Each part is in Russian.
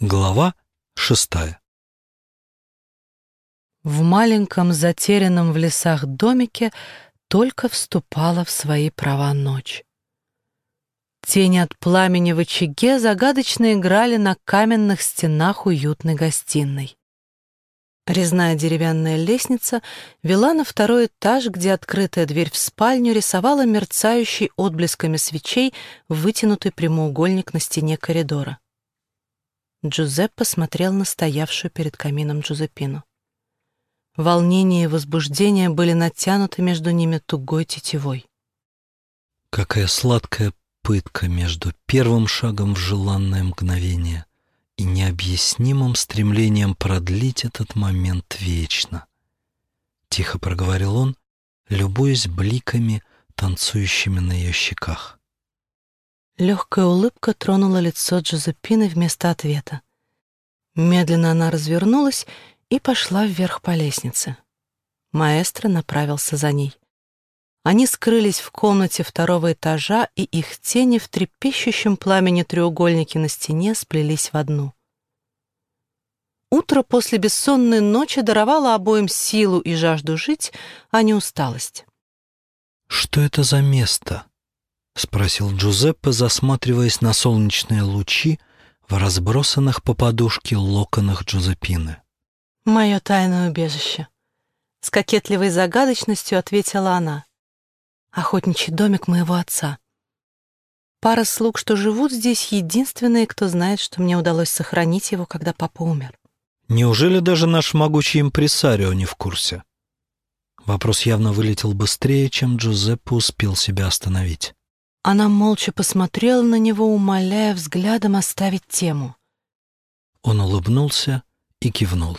Глава шестая В маленьком затерянном в лесах домике только вступала в свои права ночь. Тени от пламени в очаге загадочно играли на каменных стенах уютной гостиной. Резная деревянная лестница вела на второй этаж, где открытая дверь в спальню рисовала мерцающий отблесками свечей вытянутый прямоугольник на стене коридора. Джузеппе смотрел на стоявшую перед камином Джузеппину. Волнение и возбуждение были натянуты между ними тугой тетивой. Какая сладкая пытка между первым шагом в желанное мгновение и необъяснимым стремлением продлить этот момент вечно. Тихо проговорил он, любуясь бликами, танцующими на ее щеках. Легкая улыбка тронула лицо Джозепины вместо ответа. Медленно она развернулась и пошла вверх по лестнице. Маэстро направился за ней. Они скрылись в комнате второго этажа, и их тени в трепещущем пламени треугольники на стене сплелись в одну. Утро после бессонной ночи даровало обоим силу и жажду жить, а не усталость. «Что это за место?» — спросил Джузеппе, засматриваясь на солнечные лучи в разбросанных по подушке локонах Джузеппины. «Мое тайное убежище», — с кокетливой загадочностью ответила она. «Охотничий домик моего отца. Пара слуг, что живут здесь, единственные, кто знает, что мне удалось сохранить его, когда папа умер». «Неужели даже наш могучий импресарио не в курсе?» Вопрос явно вылетел быстрее, чем Джузеппе успел себя остановить. Она молча посмотрела на него, умоляя взглядом оставить тему. Он улыбнулся и кивнул.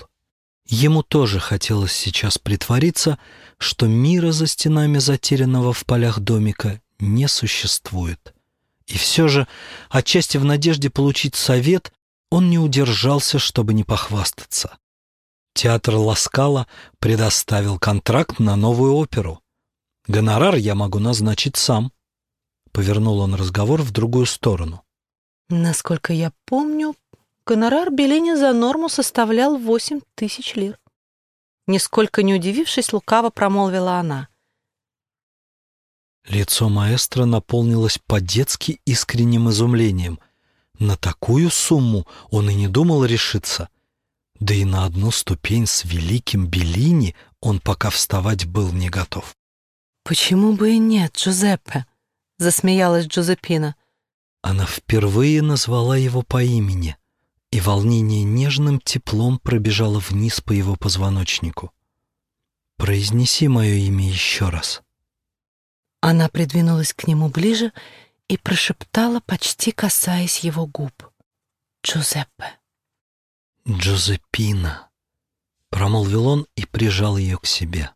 Ему тоже хотелось сейчас притвориться, что мира за стенами затерянного в полях домика не существует. И все же, отчасти в надежде получить совет, он не удержался, чтобы не похвастаться. Театр Ласкала предоставил контракт на новую оперу. Гонорар я могу назначить сам. Повернул он разговор в другую сторону. Насколько я помню, гонорар Беллини за норму составлял восемь тысяч лир. Нисколько не удивившись, лукаво промолвила она. Лицо маэстро наполнилось по-детски искренним изумлением. На такую сумму он и не думал решиться. Да и на одну ступень с великим Беллини он пока вставать был не готов. «Почему бы и нет, Джузеппе?» Засмеялась Джозепина. Она впервые назвала его по имени, и волнение нежным теплом пробежало вниз по его позвоночнику. «Произнеси мое имя еще раз». Она придвинулась к нему ближе и прошептала, почти касаясь его губ. «Джузеппе». «Джозепина», — промолвил он и прижал ее к себе.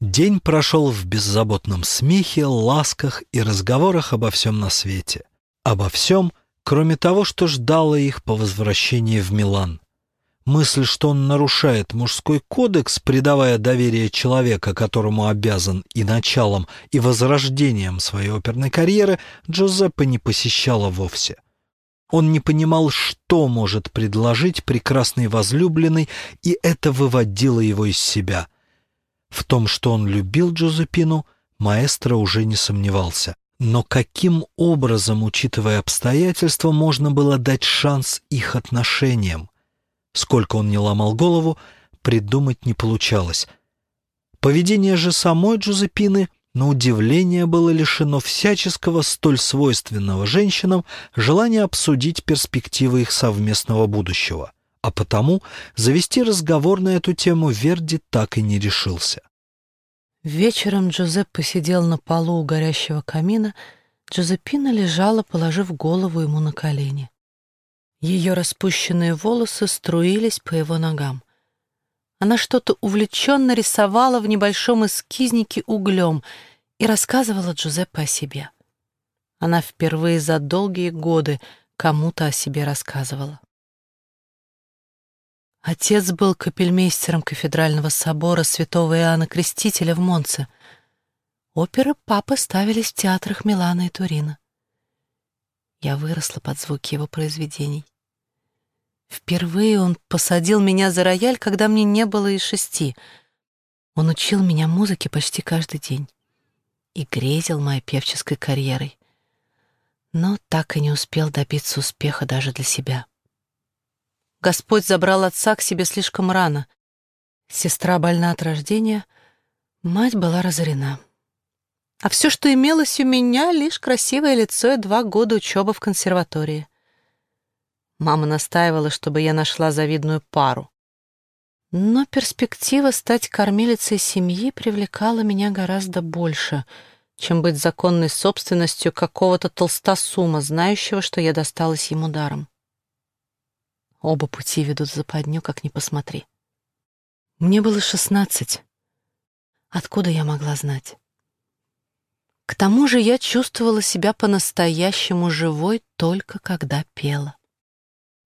День прошел в беззаботном смехе, ласках и разговорах обо всем на свете. Обо всем, кроме того, что ждало их по возвращении в Милан. Мысль, что он нарушает мужской кодекс, предавая доверие человека, которому обязан и началом, и возрождением своей оперной карьеры, Джузеппе не посещала вовсе. Он не понимал, что может предложить прекрасный возлюбленный, и это выводило его из себя — в том, что он любил Джозепину, маэстро уже не сомневался. Но каким образом, учитывая обстоятельства, можно было дать шанс их отношениям? Сколько он не ломал голову, придумать не получалось. Поведение же самой Джузепины, на удивление, было лишено всяческого столь свойственного женщинам желания обсудить перспективы их совместного будущего а потому завести разговор на эту тему Верди так и не решился. Вечером Джузеппе сидел на полу у горящего камина, Джозеппина лежала, положив голову ему на колени. Ее распущенные волосы струились по его ногам. Она что-то увлеченно рисовала в небольшом эскизнике углем и рассказывала Джузеппе о себе. Она впервые за долгие годы кому-то о себе рассказывала. Отец был капельмейстером кафедрального собора святого Иоанна Крестителя в Монце. Оперы папы ставились в театрах Милана и Турина. Я выросла под звуки его произведений. Впервые он посадил меня за рояль, когда мне не было и шести. Он учил меня музыке почти каждый день и грезил моей певческой карьерой, но так и не успел добиться успеха даже для себя. Господь забрал отца к себе слишком рано. Сестра больна от рождения, мать была разорена. А все, что имелось у меня, лишь красивое лицо и два года учебы в консерватории. Мама настаивала, чтобы я нашла завидную пару. Но перспектива стать кормилицей семьи привлекала меня гораздо больше, чем быть законной собственностью какого-то толстосума, знающего, что я досталась ему даром. Оба пути ведут в западню, как ни посмотри. Мне было шестнадцать. Откуда я могла знать? К тому же я чувствовала себя по-настоящему живой только когда пела.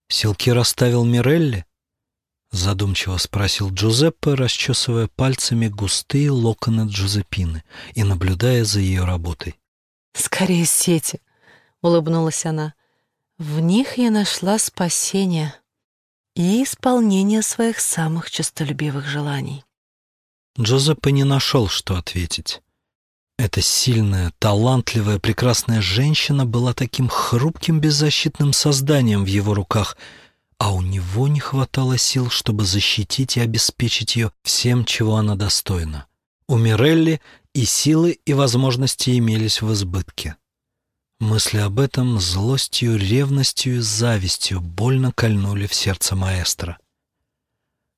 «Силки расставил Мирелли?» — задумчиво спросил Джузеппе, расчесывая пальцами густые локоны Джузеппины и наблюдая за ее работой. «Скорее сети», — улыбнулась она. «В них я нашла спасение и исполнение своих самых честолюбивых желаний». Джузеппе не нашел, что ответить. Эта сильная, талантливая, прекрасная женщина была таким хрупким, беззащитным созданием в его руках, а у него не хватало сил, чтобы защитить и обеспечить ее всем, чего она достойна. У Мирелли и силы, и возможности имелись в избытке. Мысли об этом злостью, ревностью и завистью больно кольнули в сердце маэстро.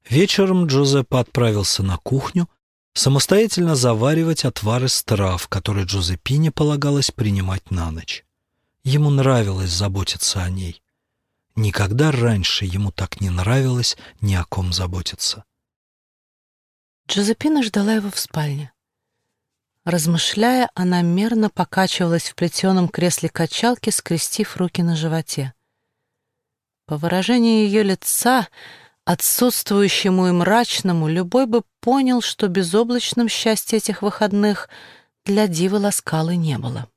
Вечером Джузеппе отправился на кухню, самостоятельно заваривать отвар из трав, который Джозепине полагалось принимать на ночь. Ему нравилось заботиться о ней. Никогда раньше ему так не нравилось ни о ком заботиться. Джозепина ждала его в спальне. Размышляя, она мерно покачивалась в плетеном кресле качалки, скрестив руки на животе. По выражению ее лица Отсутствующему и мрачному любой бы понял, что безоблачным счастья этих выходных для Дивы Ласкалы не было.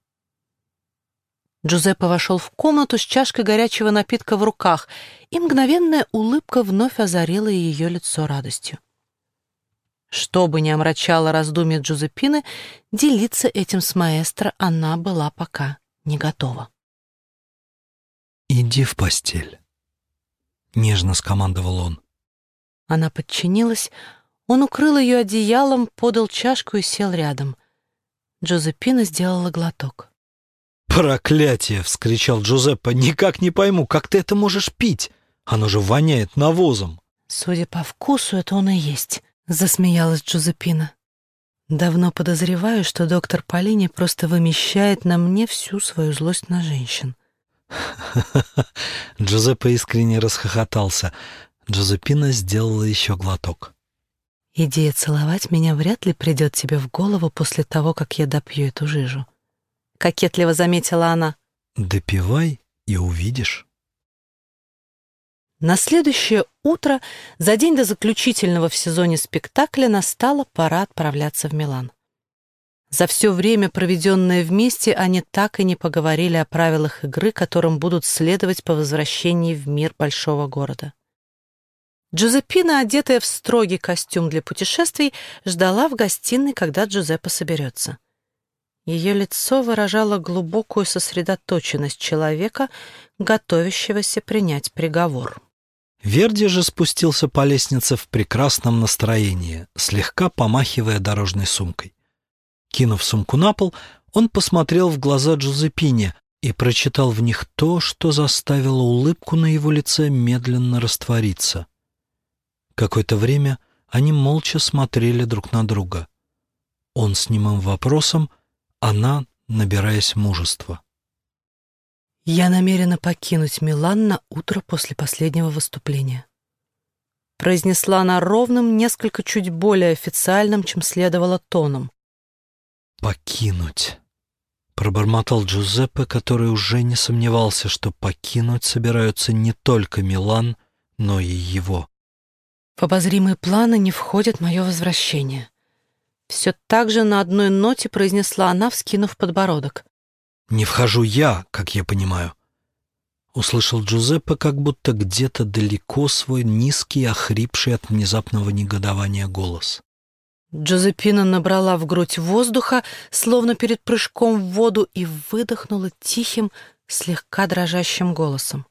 Джузеппе вошел в комнату с чашкой горячего напитка в руках, и мгновенная улыбка вновь озарила ее лицо радостью. Что бы ни омрачало раздумье Джузеппины, делиться этим с маэстро она была пока не готова. «Иди в постель». — нежно скомандовал он. Она подчинилась, он укрыл ее одеялом, подал чашку и сел рядом. Джозепина сделала глоток. «Проклятие!» — вскричал Джузеппе. «Никак не пойму, как ты это можешь пить? Оно же воняет навозом!» «Судя по вкусу, это он и есть», — засмеялась Джузепина. «Давно подозреваю, что доктор Полини просто вымещает на мне всю свою злость на женщин. Джузеппе искренне расхохотался. Джозепина сделала еще глоток. «Идея целовать меня вряд ли придет тебе в голову после того, как я допью эту жижу», — кокетливо заметила она. «Допивай и увидишь». На следующее утро, за день до заключительного в сезоне спектакля, настала пора отправляться в Милан. За все время, проведенное вместе, они так и не поговорили о правилах игры, которым будут следовать по возвращении в мир большого города. Джузеппина, одетая в строгий костюм для путешествий, ждала в гостиной, когда Джузеппе соберется. Ее лицо выражало глубокую сосредоточенность человека, готовящегося принять приговор. Верди же спустился по лестнице в прекрасном настроении, слегка помахивая дорожной сумкой. Кинув сумку на пол, он посмотрел в глаза Джузепине и прочитал в них то, что заставило улыбку на его лице медленно раствориться. Какое-то время они молча смотрели друг на друга. Он с немым вопросом, она, набираясь мужества. «Я намерена покинуть Милан на утро после последнего выступления», произнесла она ровным, несколько чуть более официальным, чем следовало тоном покинуть», — пробормотал Джузеппе, который уже не сомневался, что покинуть собираются не только Милан, но и его. «В обозримые планы не входит мое возвращение». Все так же на одной ноте произнесла она, вскинув подбородок. «Не вхожу я, как я понимаю». Услышал Джузеппе как будто где-то далеко свой низкий, охрипший от внезапного негодования голос. Джозепина набрала в грудь воздуха, словно перед прыжком в воду, и выдохнула тихим, слегка дрожащим голосом.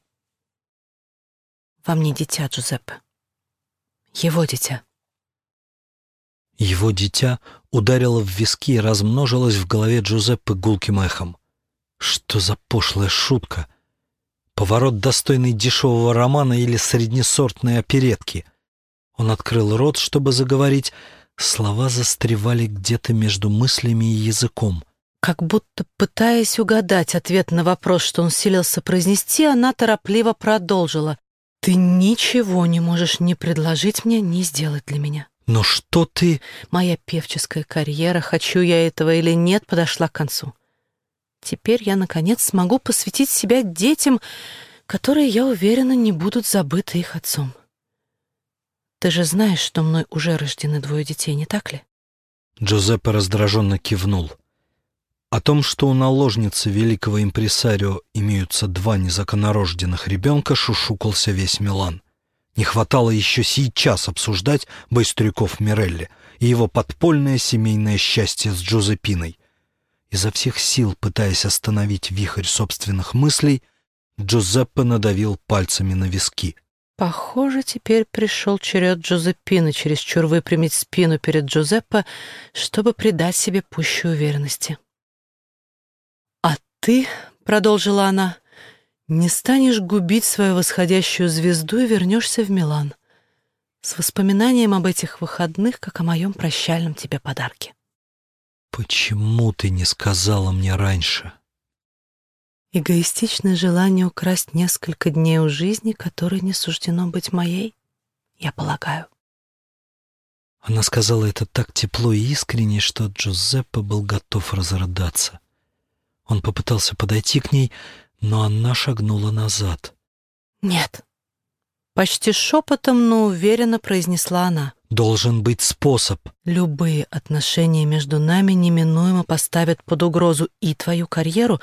«Во мне дитя, Джузеппе. Его дитя». Его дитя ударило в виски и размножилось в голове Джузеппе гулким эхом. Что за пошлая шутка! Поворот, достойный дешевого романа или среднесортной оперетки. Он открыл рот, чтобы заговорить, Слова застревали где-то между мыслями и языком. Как будто пытаясь угадать ответ на вопрос, что он силился произнести, она торопливо продолжила. «Ты ничего не можешь ни предложить мне, ни сделать для меня». «Но что ты...» «Моя певческая карьера, хочу я этого или нет, подошла к концу. Теперь я, наконец, смогу посвятить себя детям, которые, я уверена, не будут забыты их отцом. Ты же знаешь, что мной уже рождены двое детей, не так ли?» Джузеппе раздраженно кивнул. О том, что у наложницы великого импресарио имеются два незаконнорожденных ребенка, шушукался весь Милан. Не хватало еще сейчас обсуждать Байстрюков Мирелли и его подпольное семейное счастье с Джузеппиной. Изо всех сил, пытаясь остановить вихрь собственных мыслей, Джузеппе надавил пальцами на виски — Похоже, теперь пришел черед Джузеппины чересчур выпрямить спину перед Джузеппе, чтобы придать себе пущей уверенности. «А ты, — продолжила она, — не станешь губить свою восходящую звезду и вернешься в Милан с воспоминанием об этих выходных, как о моем прощальном тебе подарке». «Почему ты не сказала мне раньше?» Эгоистичное желание украсть несколько дней у жизни, которой не суждено быть моей, я полагаю. Она сказала это так тепло и искренне, что Джузеппе был готов разрыдаться. Он попытался подойти к ней, но она шагнула назад. «Нет», — почти шепотом, но уверенно произнесла она. «Должен быть способ». «Любые отношения между нами неминуемо поставят под угрозу и твою карьеру,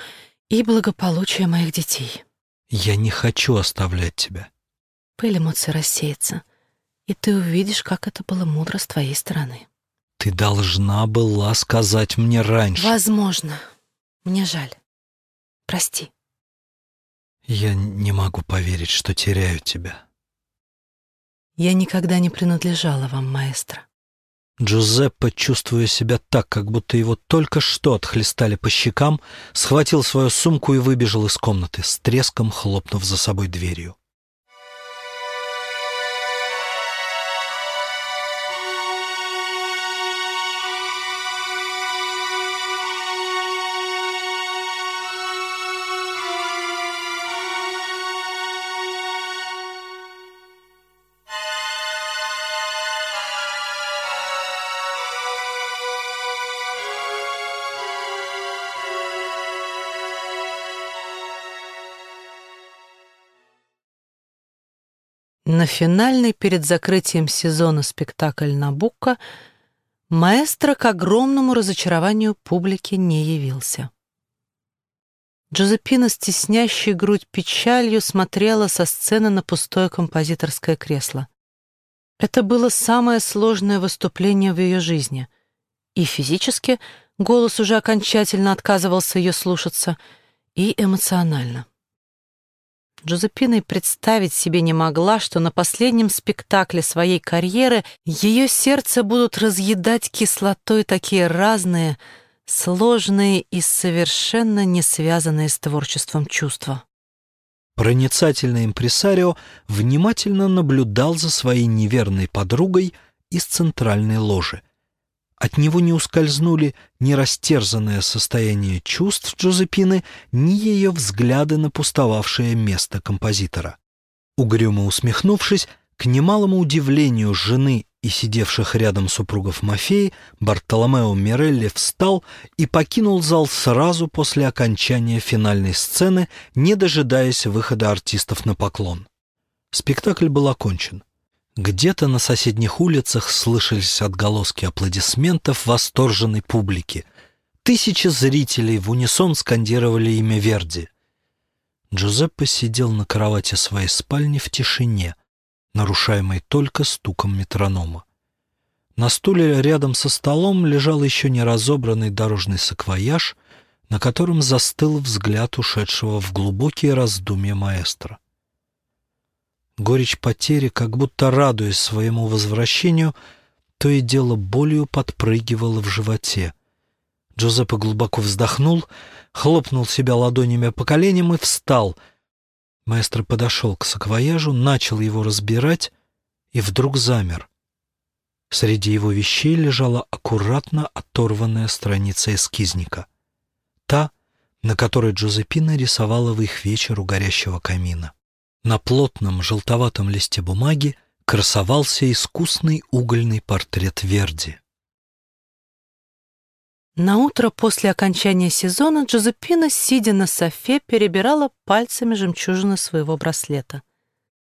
и благополучие моих детей. Я не хочу оставлять тебя. Пыль эмоций рассеется, и ты увидишь, как это было мудро с твоей стороны. Ты должна была сказать мне раньше. Возможно. Мне жаль. Прости. Я не могу поверить, что теряю тебя. Я никогда не принадлежала вам, маэстро. Джузеппе, чувствуя себя так, как будто его только что отхлестали по щекам, схватил свою сумку и выбежал из комнаты, с треском хлопнув за собой дверью. На финальный перед закрытием сезона спектакль «Набукко» маэстро к огромному разочарованию публики не явился. Джозепина, стеснящей грудь печалью, смотрела со сцены на пустое композиторское кресло. Это было самое сложное выступление в ее жизни. И физически голос уже окончательно отказывался ее слушаться, и эмоционально. Джозепина и представить себе не могла, что на последнем спектакле своей карьеры ее сердце будут разъедать кислотой такие разные, сложные и совершенно не связанные с творчеством чувства. Проницательный импресарио внимательно наблюдал за своей неверной подругой из центральной ложи — от него не ускользнули ни растерзанное состояние чувств Джозепины, ни ее взгляды на пустовавшее место композитора. Угрюмо усмехнувшись, к немалому удивлению жены и сидевших рядом супругов Мафеи, Бартоломео Мирелли встал и покинул зал сразу после окончания финальной сцены, не дожидаясь выхода артистов на поклон. Спектакль был окончен. Где-то на соседних улицах слышались отголоски аплодисментов восторженной публики. Тысячи зрителей в унисон скандировали имя Верди. Джузеппе сидел на кровати своей спальни в тишине, нарушаемой только стуком метронома. На стуле рядом со столом лежал еще не разобранный дорожный саквояж, на котором застыл взгляд ушедшего в глубокие раздумья маэстро. Горечь потери, как будто радуясь своему возвращению, то и дело болью подпрыгивала в животе. Джузеппе глубоко вздохнул, хлопнул себя ладонями по коленям и встал. Маэстро подошел к саквояжу, начал его разбирать и вдруг замер. Среди его вещей лежала аккуратно оторванная страница эскизника. Та, на которой Джозепина рисовала в их вечер у горящего камина. На плотном желтоватом листе бумаги красовался искусный угольный портрет Верди. На утро после окончания сезона Джозепина, сидя на софе, перебирала пальцами жемчужины своего браслета.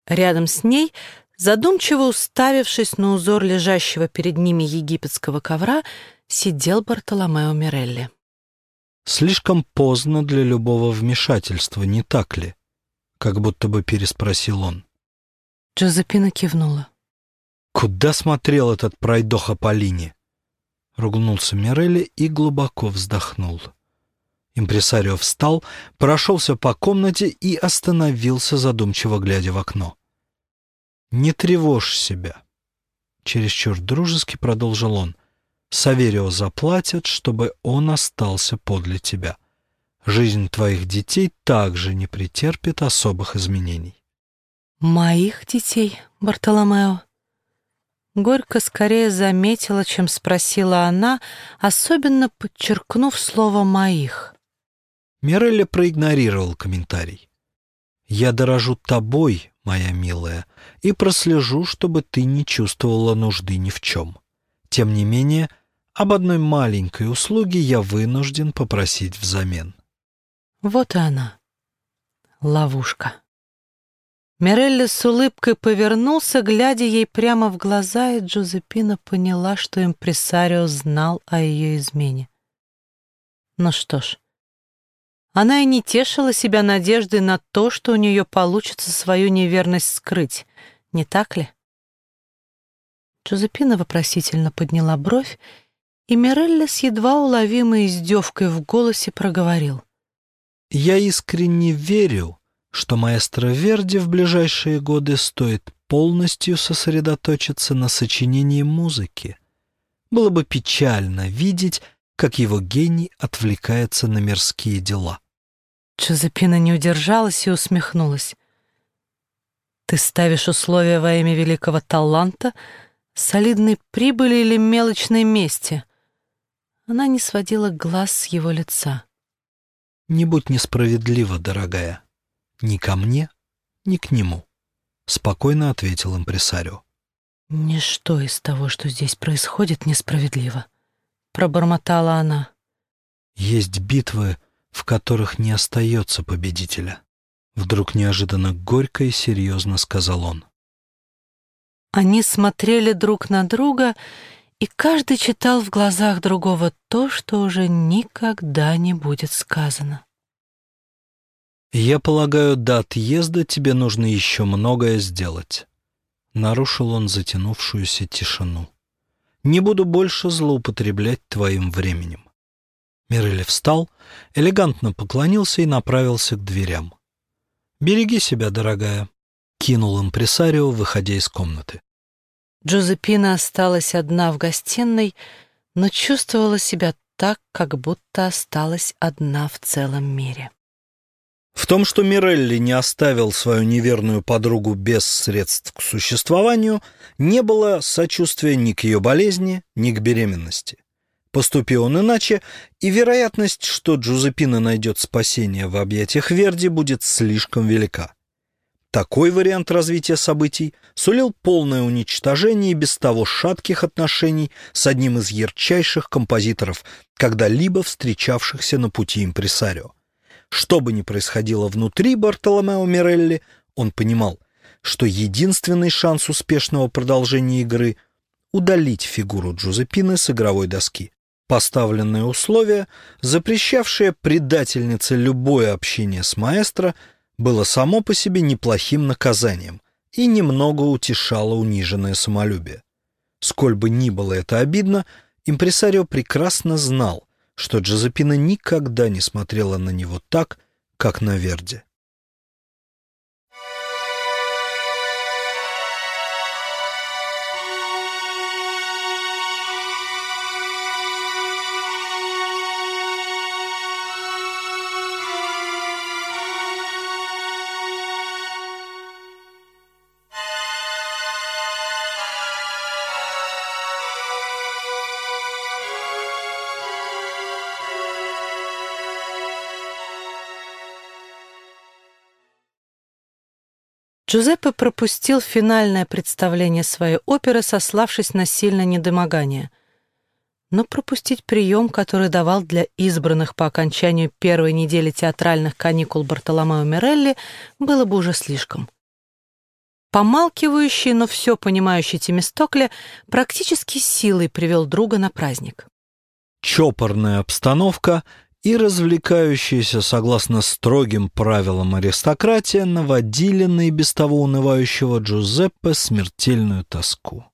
Рядом с ней, задумчиво уставившись на узор лежащего перед ними египетского ковра, сидел Бартоломео Мирелли. «Слишком поздно для любого вмешательства, не так ли?» Как будто бы переспросил он. Джозепина кивнула. «Куда смотрел этот пройдоха по линии?» Ругнулся Мирелли и глубоко вздохнул. Импресарио встал, прошелся по комнате и остановился, задумчиво глядя в окно. «Не тревожь себя», — чересчур дружески продолжил он. «Саверио заплатят, чтобы он остался подле тебя. Жизнь твоих детей также не претерпит особых изменений. «Моих детей, Бартоломео?» Горько скорее заметила, чем спросила она, особенно подчеркнув слово «моих». Мирелли проигнорировал комментарий. «Я дорожу тобой, моя милая, и прослежу, чтобы ты не чувствовала нужды ни в чем. Тем не менее, об одной маленькой услуге я вынужден попросить взамен». Вот и она. Ловушка. Мирелли с улыбкой повернулся, глядя ей прямо в глаза, и Джузеппина поняла, что импресарио знал о ее измене. Ну что ж, она и не тешила себя надеждой на то, что у нее получится свою неверность скрыть, не так ли? Джузеппина вопросительно подняла бровь, и Мирелли с едва уловимой издевкой в голосе проговорил. Я искренне верю, что маэстро Верди в ближайшие годы стоит полностью сосредоточиться на сочинении музыки. Было бы печально видеть, как его гений отвлекается на мирские дела. Джозепина не удержалась и усмехнулась. «Ты ставишь условия во имя великого таланта, солидной прибыли или мелочной мести?» Она не сводила глаз с его лица. Не будь несправедлива, дорогая. Ни ко мне, ни к нему, — спокойно ответил импресарио. «Ничто из того, что здесь происходит, несправедливо», — пробормотала она. «Есть битвы, в которых не остается победителя», — вдруг неожиданно горько и серьезно сказал он. Они смотрели друг на друга, и каждый читал в глазах другого то, что уже никогда не будет сказано. «Я полагаю, до отъезда тебе нужно еще многое сделать», — нарушил он затянувшуюся тишину. «Не буду больше злоупотреблять твоим временем». Мирелли встал, элегантно поклонился и направился к дверям. «Береги себя, дорогая», — кинул импресарио, выходя из комнаты. Джозепина осталась одна в гостиной, но чувствовала себя так, как будто осталась одна в целом мире. В том, что Мирелли не оставил свою неверную подругу без средств к существованию, не было сочувствия ни к ее болезни, ни к беременности. Поступил он иначе, и вероятность, что Джузепина найдет спасение в объятиях Верди, будет слишком велика. Такой вариант развития событий сулил полное уничтожение без того шатких отношений с одним из ярчайших композиторов, когда-либо встречавшихся на пути импресарио. Что бы ни происходило внутри Бартоломео Мирелли, он понимал, что единственный шанс успешного продолжения игры — удалить фигуру Джузеппины с игровой доски. Поставленное условие, запрещавшее предательнице любое общение с маэстро — было само по себе неплохим наказанием и немного утешало униженное самолюбие. Сколь бы ни было это обидно, импресарио прекрасно знал, что Джозепина никогда не смотрела на него так, как на Верди. Джузеппе пропустил финальное представление своей оперы, сославшись на сильное недомогание. Но пропустить прием, который давал для избранных по окончанию первой недели театральных каникул Бартоломео Мирелли, было бы уже слишком. Помалкивающий, но все понимающий Темистокле практически силой привел друга на праздник. Чопорная обстановка и развлекающиеся согласно строгим правилам аристократия наводили на и без того унывающего Джузеппе смертельную тоску.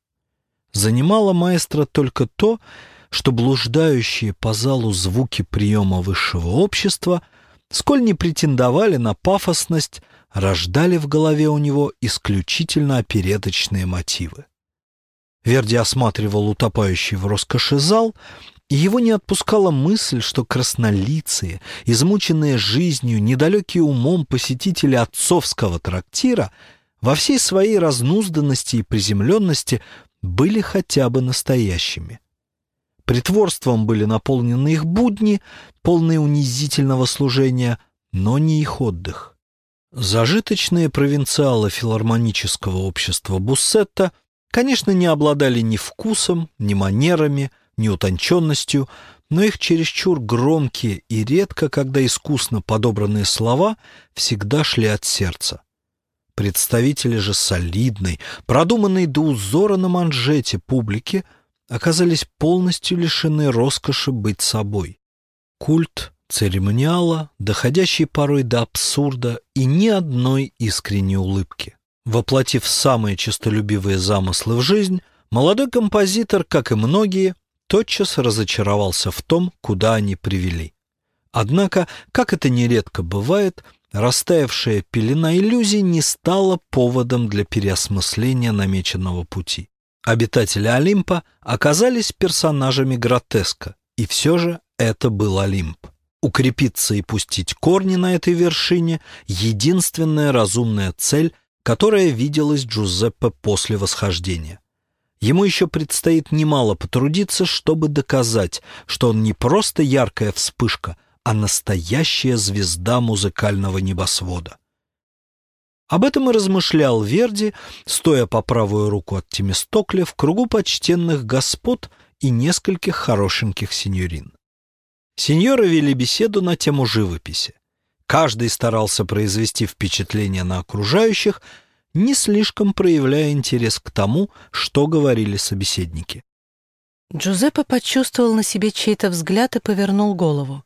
Занимало маэстро только то, что блуждающие по залу звуки приема высшего общества, сколь не претендовали на пафосность, рождали в голове у него исключительно опереточные мотивы. Верди осматривал утопающий в роскоши зал его не отпускала мысль, что краснолицые, измученные жизнью, недалекие умом посетители отцовского трактира во всей своей разнузданности и приземленности были хотя бы настоящими. Притворством были наполнены их будни, полные унизительного служения, но не их отдых. Зажиточные провинциалы филармонического общества Буссетта, конечно, не обладали ни вкусом, ни манерами, ни утонченностью, но их чересчур громкие и редко, когда искусно подобранные слова, всегда шли от сердца. Представители же солидной, продуманной до узора на манжете публики оказались полностью лишены роскоши быть собой. Культ церемониала, доходящий порой до абсурда и ни одной искренней улыбки. Воплотив самые честолюбивые замыслы в жизнь, молодой композитор, как и многие, тотчас разочаровался в том, куда они привели. Однако, как это нередко бывает, растаявшая пелена иллюзий не стала поводом для переосмысления намеченного пути. Обитатели Олимпа оказались персонажами гротеска, и все же это был Олимп. Укрепиться и пустить корни на этой вершине — единственная разумная цель, которая виделась Джузеппе после восхождения. Ему еще предстоит немало потрудиться, чтобы доказать, что он не просто яркая вспышка, а настоящая звезда музыкального небосвода. Об этом и размышлял Верди, стоя по правую руку от Темистокля в кругу почтенных господ и нескольких хорошеньких сеньорин. Сеньоры вели беседу на тему живописи. Каждый старался произвести впечатление на окружающих — не слишком проявляя интерес к тому, что говорили собеседники. Джузеппе почувствовал на себе чей-то взгляд и повернул голову.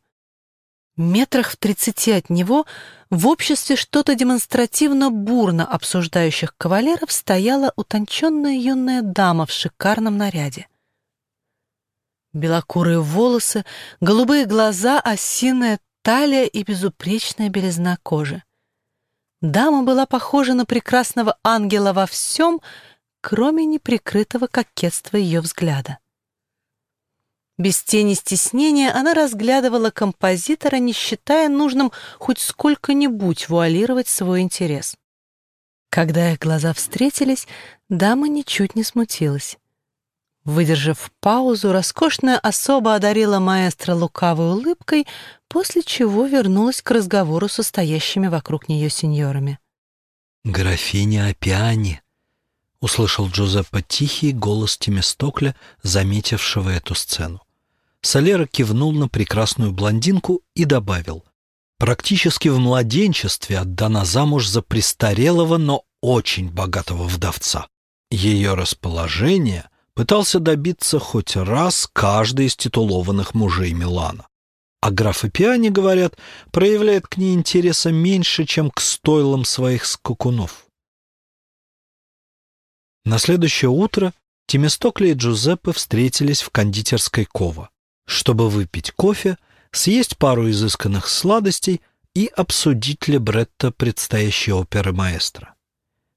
Метрах в тридцати от него в обществе что-то демонстративно бурно обсуждающих кавалеров стояла утонченная юная дама в шикарном наряде. Белокурые волосы, голубые глаза, осиная талия и безупречная белизна кожи. Дама была похожа на прекрасного ангела во всем, кроме неприкрытого кокетства ее взгляда. Без тени стеснения она разглядывала композитора, не считая нужным хоть сколько-нибудь вуалировать свой интерес. Когда их глаза встретились, дама ничуть не смутилась. Выдержав паузу, роскошная особа одарила маэстро лукавой улыбкой, после чего вернулась к разговору со стоящими вокруг нее сеньорами. «Графиня Апиани», — услышал Джузеппе тихий голос Темистокля, заметившего эту сцену. Солера кивнул на прекрасную блондинку и добавил. «Практически в младенчестве отдана замуж за престарелого, но очень богатого вдовца. Ее расположение — пытался добиться хоть раз каждый из титулованных мужей Милана. а граф и Пиани, говорят, проявляет к ней интереса меньше, чем к стойлам своих скакунов. На следующее утро Тимистокли и Джузеппе встретились в кондитерской Кова, чтобы выпить кофе, съесть пару изысканных сладостей и обсудить либретто предстоящей оперы маэстро.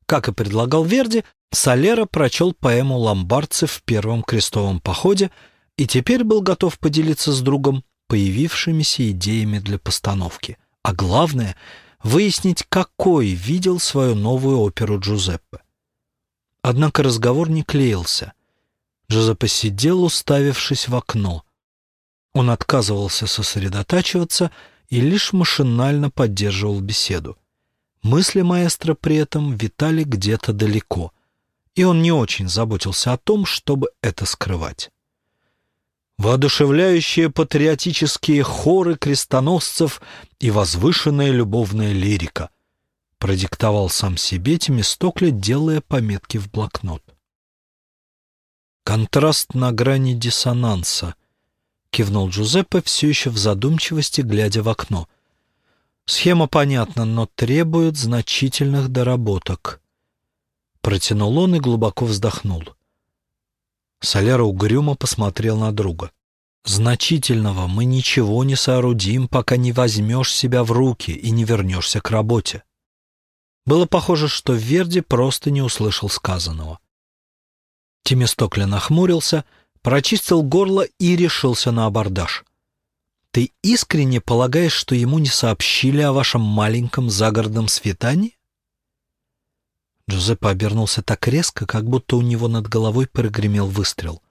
Как и предлагал Верди, Солера прочел поэму «Ломбардцы» в первом крестовом походе и теперь был готов поделиться с другом появившимися идеями для постановки, а главное — выяснить, какой видел свою новую оперу Джузеппе. Однако разговор не клеился. Джузеппе сидел, уставившись в окно. Он отказывался сосредотачиваться и лишь машинально поддерживал беседу. Мысли маэстро при этом витали где-то далеко, и он не очень заботился о том, чтобы это скрывать воодушевляющие патриотические хоры крестоносцев и возвышенная любовная лирика, продиктовал сам себе Темистокля, делая пометки в блокнот. «Контраст на грани диссонанса», — кивнул Джузеппе, все еще в задумчивости, глядя в окно. «Схема понятна, но требует значительных доработок». Протянул он и глубоко вздохнул. Соляра угрюмо посмотрел на друга. «Значительного мы ничего не соорудим, пока не возьмешь себя в руки и не вернешься к работе». Было похоже, что Верди просто не услышал сказанного. Тимистокля нахмурился, прочистил горло и решился на абордаж. «Ты искренне полагаешь, что ему не сообщили о вашем маленьком загородном свидании?» Джузеппе обернулся так резко, как будто у него над головой прогремел выстрел.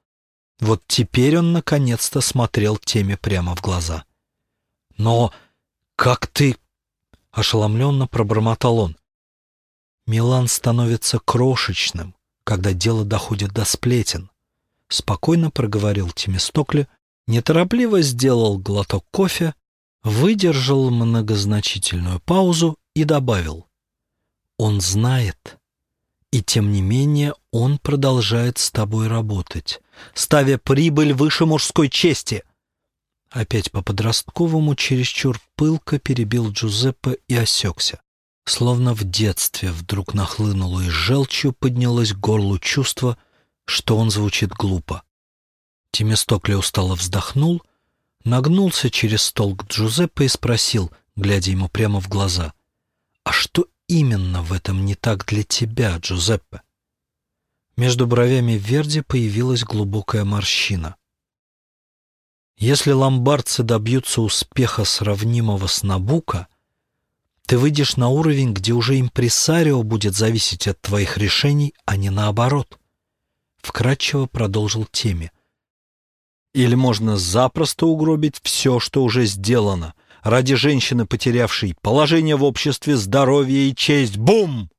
Вот теперь он наконец-то смотрел теме прямо в глаза. «Но как ты...» — ошеломленно пробормотал он. «Милан становится крошечным, когда дело доходит до сплетен», — спокойно проговорил Тимистокли, неторопливо сделал глоток кофе, выдержал многозначительную паузу и добавил. «Он знает, и тем не менее он продолжает с тобой работать, ставя прибыль выше мужской чести. Опять по-подростковому чересчур пылко перебил Джузеппе и осекся. Словно в детстве вдруг нахлынуло и желчью поднялось к горлу чувство, что он звучит глупо. Тимистокли устало вздохнул, нагнулся через стол к Джузеппе и спросил, глядя ему прямо в глаза, «А что именно в этом не так для тебя, Джузеппе?» Между бровями Верди появилась глубокая морщина. «Если ломбардцы добьются успеха, сравнимого с Набука, ты выйдешь на уровень, где уже импресарио будет зависеть от твоих решений, а не наоборот», — вкратчиво продолжил Теми. «Или можно запросто угробить все, что уже сделано, ради женщины, потерявшей положение в обществе, здоровье и честь. Бум!»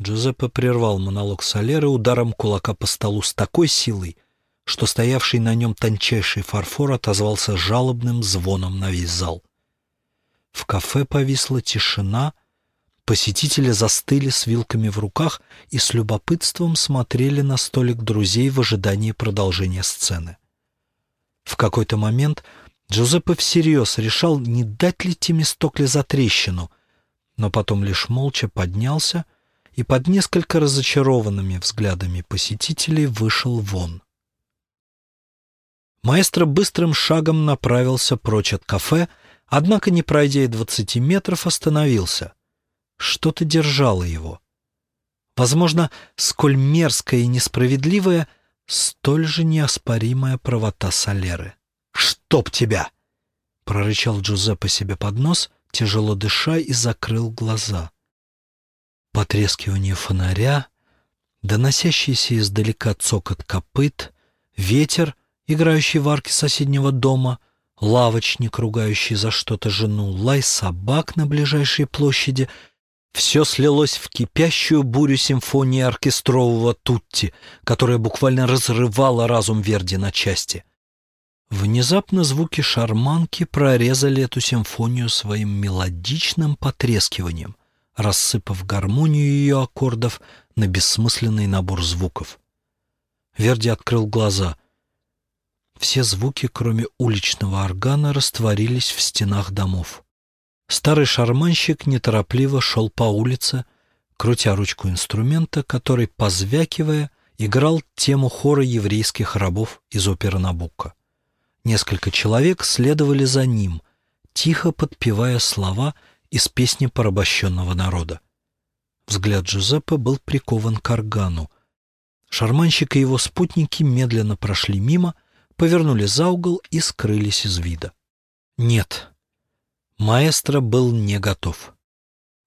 Джузеппе прервал монолог Солеры ударом кулака по столу с такой силой, что стоявший на нем тончайший фарфор отозвался жалобным звоном на весь зал. В кафе повисла тишина, посетители застыли с вилками в руках и с любопытством смотрели на столик друзей в ожидании продолжения сцены. В какой-то момент Джузеппе всерьез решал, не дать ли Тимистокли за трещину, но потом лишь молча поднялся и под несколько разочарованными взглядами посетителей вышел вон. Маэстро быстрым шагом направился прочь от кафе, однако, не пройдя и двадцати метров, остановился. Что-то держало его. Возможно, сколь мерзкая и несправедливая, столь же неоспоримая правота Солеры. «Чтоб тебя!» — прорычал Джузеппе себе под нос, тяжело дыша и закрыл глаза. Потрескивание фонаря, доносящийся издалека цокот копыт, ветер, играющий в арке соседнего дома, лавочник, ругающий за что-то жену, лай собак на ближайшей площади — все слилось в кипящую бурю симфонии оркестрового Тутти, которая буквально разрывала разум Верди на части. Внезапно звуки шарманки прорезали эту симфонию своим мелодичным потрескиванием, рассыпав гармонию ее аккордов на бессмысленный набор звуков. Верди открыл глаза. Все звуки, кроме уличного органа, растворились в стенах домов. Старый шарманщик неторопливо шел по улице, крутя ручку инструмента, который, позвякивая, играл тему хора еврейских рабов из оперы Набука. Несколько человек следовали за ним, тихо подпевая слова из песни порабощенного народа. Взгляд Джузеппе был прикован к органу. Шарманщик и его спутники медленно прошли мимо, повернули за угол и скрылись из вида. Нет, маэстро был не готов.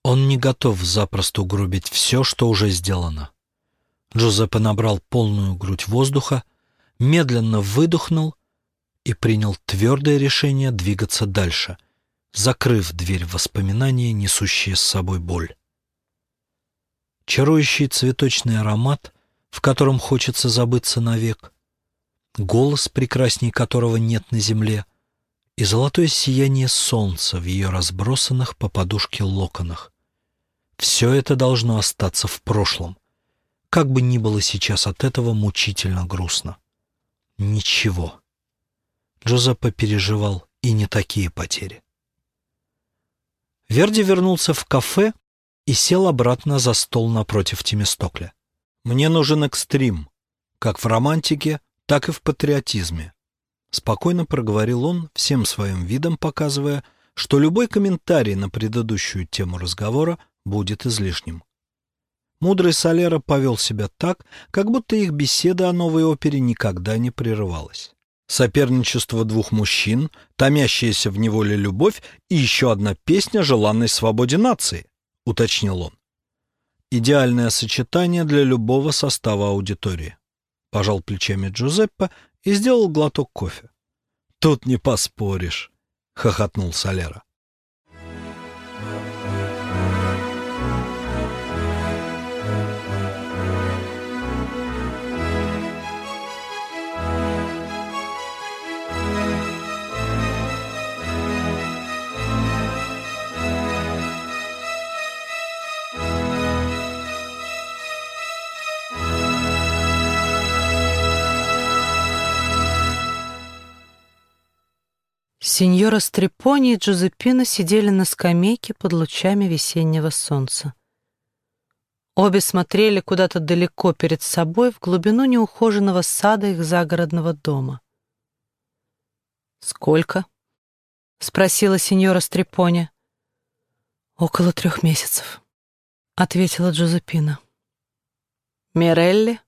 Он не готов запросто угробить все, что уже сделано. Джузеппе набрал полную грудь воздуха, медленно выдохнул и принял твердое решение двигаться дальше, закрыв дверь воспоминания, несущие с собой боль. Чарующий цветочный аромат, в котором хочется забыться навек, голос, прекрасней которого нет на земле, и золотое сияние солнца в ее разбросанных по подушке локонах. Все это должно остаться в прошлом. Как бы ни было сейчас от этого мучительно грустно. Ничего. Джозеппе переживал и не такие потери. Верди вернулся в кафе и сел обратно за стол напротив Тимистокля. «Мне нужен экстрим, как в романтике, так и в патриотизме», спокойно проговорил он, всем своим видом показывая, что любой комментарий на предыдущую тему разговора будет излишним. Мудрый Солера повел себя так, как будто их беседа о новой опере никогда не прерывалась. Соперничество двух мужчин, томящаяся в неволе любовь и еще одна песня желанной свободе нации, уточнил он. Идеальное сочетание для любого состава аудитории. Пожал плечами Джузеппе и сделал глоток кофе. Тут не поспоришь, хохотнул Солера. Сеньора Стрепони и Джузеппина сидели на скамейке под лучами весеннего солнца. Обе смотрели куда-то далеко перед собой в глубину неухоженного сада их загородного дома. «Сколько?» — спросила сеньора Стрепони. «Около трех месяцев», — ответила Джузеппина. «Мирелли?»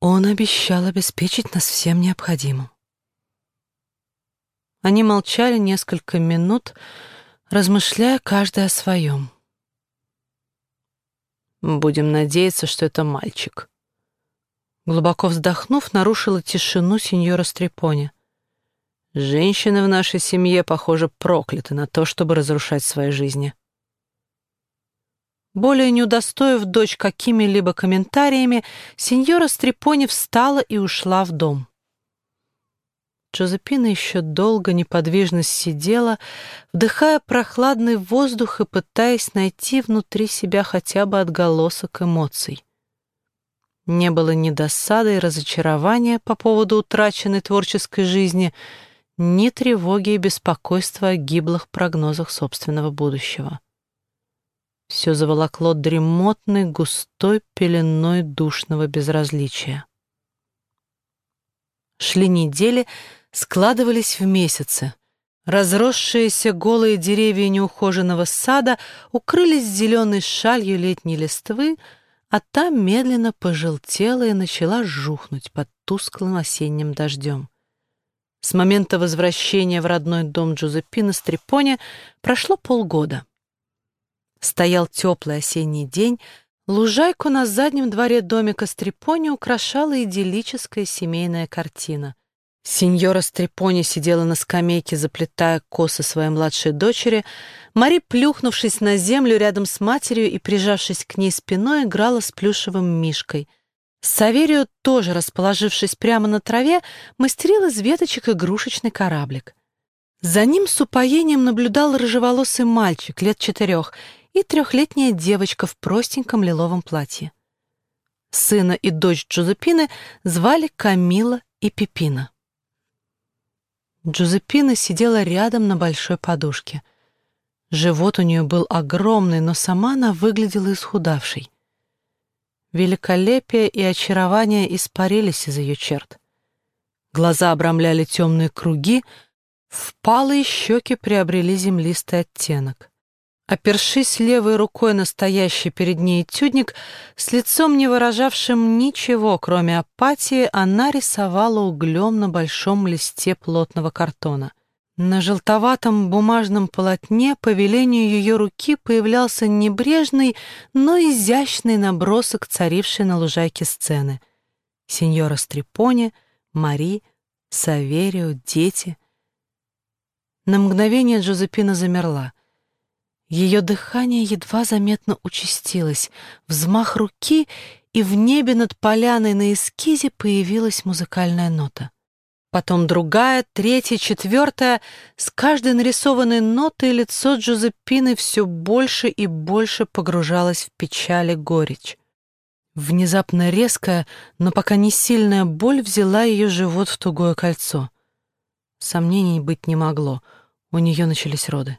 «Он обещал обеспечить нас всем необходимым». Они молчали несколько минут, размышляя каждый о своем. «Будем надеяться, что это мальчик». Глубоко вздохнув, нарушила тишину сеньора Стрепони. «Женщины в нашей семье, похоже, прокляты на то, чтобы разрушать свои жизни». Более не удостоив дочь какими-либо комментариями, сеньора Стрепони встала и ушла в дом. Джозепина еще долго неподвижно сидела, вдыхая прохладный воздух и пытаясь найти внутри себя хотя бы отголосок эмоций. Не было ни досады и разочарования по поводу утраченной творческой жизни, ни тревоги и беспокойства о гиблых прогнозах собственного будущего. Все заволокло дремотной, густой пеленой душного безразличия. Шли недели, складывались в месяцы. Разросшиеся голые деревья неухоженного сада укрылись зеленой шалью летней листвы, а там медленно пожелтела и начала жухнуть под тусклым осенним дождем. С момента возвращения в родной дом Джузеппина Стрепоне прошло полгода. Стоял теплый осенний день, лужайку на заднем дворе домика Стрепоне украшала идиллическая семейная картина. Сеньора Стрепони сидела на скамейке, заплетая косы своей младшей дочери. Мари, плюхнувшись на землю рядом с матерью и прижавшись к ней спиной, играла с плюшевым мишкой. Саверию, тоже расположившись прямо на траве, мастерил из веточек игрушечный кораблик. За ним с упоением наблюдал рыжеволосый мальчик лет четырех и трехлетняя девочка в простеньком лиловом платье. Сына и дочь Джузепины звали Камила и Пипина. Джузеппина сидела рядом на большой подушке. Живот у нее был огромный, но сама она выглядела исхудавшей. Великолепие и очарование испарились из ее черт. Глаза обрамляли темные круги, впалые щеки приобрели землистый оттенок. Опершись левой рукой на стоящий перед ней этюдник, с лицом не выражавшим ничего, кроме апатии, она рисовала углем на большом листе плотного картона. На желтоватом бумажном полотне по велению ее руки появлялся небрежный, но изящный набросок, царивший на лужайке сцены. Сеньора Стрепони, Мари, Саверио, дети. На мгновение Джозепина замерла — ее дыхание едва заметно участилось. Взмах руки, и в небе над поляной на эскизе появилась музыкальная нота. Потом другая, третья, четвертая. С каждой нарисованной нотой лицо Джузеппины все больше и больше погружалось в печаль и горечь. Внезапно резкая, но пока не сильная боль взяла ее живот в тугое кольцо. Сомнений быть не могло. У нее начались роды.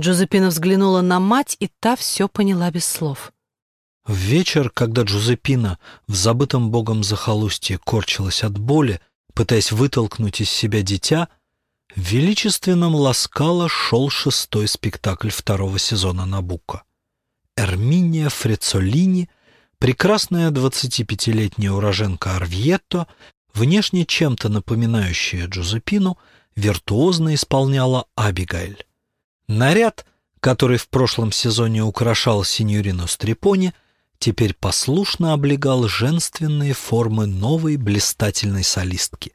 Джузеппина взглянула на мать, и та все поняла без слов. В вечер, когда Джузеппина в забытом богом захолустье корчилась от боли, пытаясь вытолкнуть из себя дитя, в величественном Ласкало шел шестой спектакль второго сезона Набука. Эрминия Фрецолини, прекрасная 25-летняя уроженка Арвьетто, внешне чем-то напоминающая Джузеппину, виртуозно исполняла Абигайль. Наряд, который в прошлом сезоне украшал синьорину Стрепони, теперь послушно облегал женственные формы новой блистательной солистки.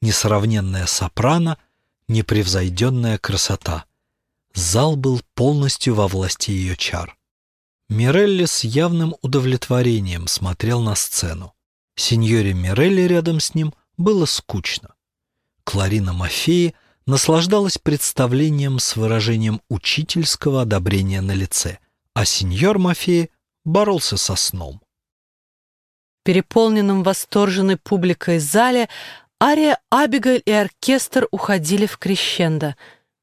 Несравненная сопрано, непревзойденная красота. Зал был полностью во власти ее чар. Мирелли с явным удовлетворением смотрел на сцену. Синьоре Мирелли рядом с ним было скучно. Кларина Мафеи наслаждалась представлением с выражением учительского одобрения на лице, а сеньор Мафей боролся со сном. Переполненным восторженной публикой зале Ария, Абигаль и оркестр уходили в крещендо,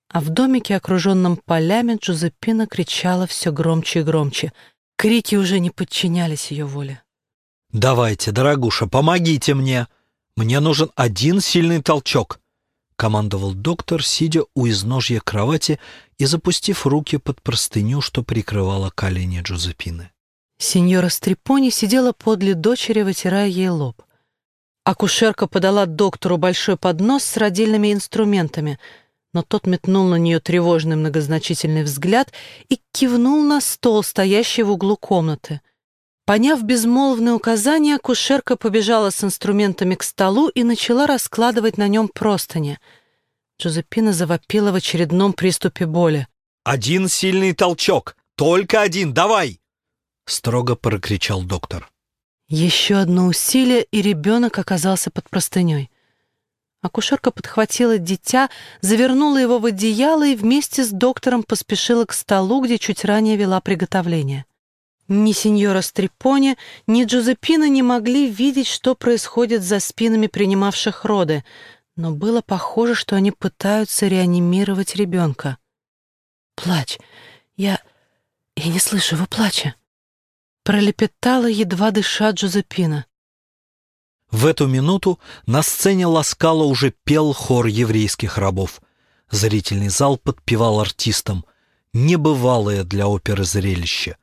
а в домике, окруженном полями, Джузеппина кричала все громче и громче. Крики уже не подчинялись ее воле. «Давайте, дорогуша, помогите мне! Мне нужен один сильный толчок командовал доктор, сидя у изножья кровати и запустив руки под простыню, что прикрывала колени Джузепины. Сеньора Стрепони сидела подле дочери, вытирая ей лоб. Акушерка подала доктору большой поднос с родильными инструментами, но тот метнул на нее тревожный многозначительный взгляд и кивнул на стол, стоящий в углу комнаты. Поняв безмолвное указание, кушерка побежала с инструментами к столу и начала раскладывать на нем простыни. Джозепина завопила в очередном приступе боли. «Один сильный толчок! Только один! Давай!» Строго прокричал доктор. Еще одно усилие, и ребенок оказался под простыней. Акушерка подхватила дитя, завернула его в одеяло и вместе с доктором поспешила к столу, где чуть ранее вела приготовление. Ни сеньора Стрипони, ни Джузеппина не могли видеть, что происходит за спинами принимавших роды, но было похоже, что они пытаются реанимировать ребенка. «Плачь! Я... я не слышу его плача!» Пролепетала, едва дыша Джузеппина. В эту минуту на сцене Ласкала уже пел хор еврейских рабов. Зрительный зал подпевал артистам. Небывалое для оперы зрелище.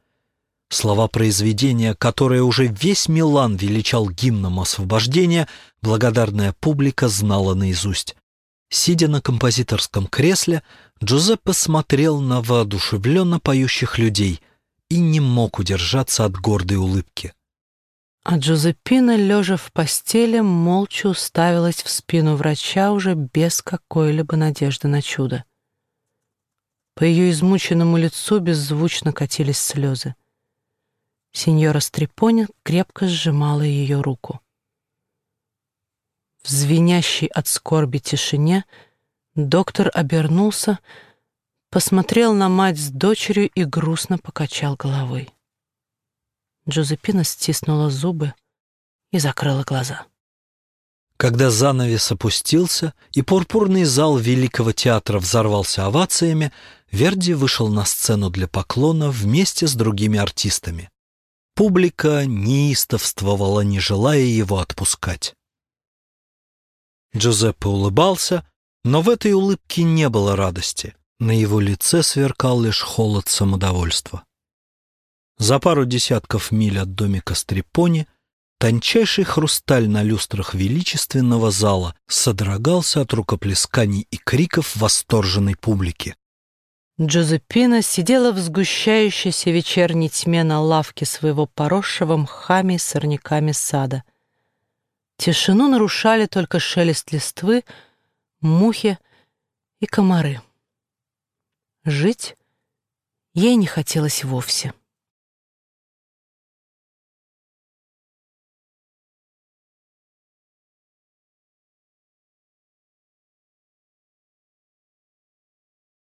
Слова произведения, которое уже весь Милан величал гимном освобождения, благодарная публика знала наизусть. Сидя на композиторском кресле, Джузеппе смотрел на воодушевленно поющих людей и не мог удержаться от гордой улыбки. А Джузеппина, лежа в постели, молча уставилась в спину врача уже без какой-либо надежды на чудо. По ее измученному лицу беззвучно катились слезы. Сеньора Стрепони крепко сжимала ее руку. В звенящей от скорби тишине доктор обернулся, посмотрел на мать с дочерью и грустно покачал головой. Джозепина стиснула зубы и закрыла глаза. Когда занавес опустился и пурпурный зал Великого театра взорвался овациями, Верди вышел на сцену для поклона вместе с другими артистами. Публика неистовствовала, не желая его отпускать. Джузеппе улыбался, но в этой улыбке не было радости. На его лице сверкал лишь холод самодовольства. За пару десятков миль от домика Стрепони тончайший хрусталь на люстрах величественного зала содрогался от рукоплесканий и криков восторженной публики. Джозепина сидела в сгущающейся вечерней тьме на лавке своего поросшего мхами и сорняками сада. Тишину нарушали только шелест листвы, мухи и комары. Жить ей не хотелось вовсе.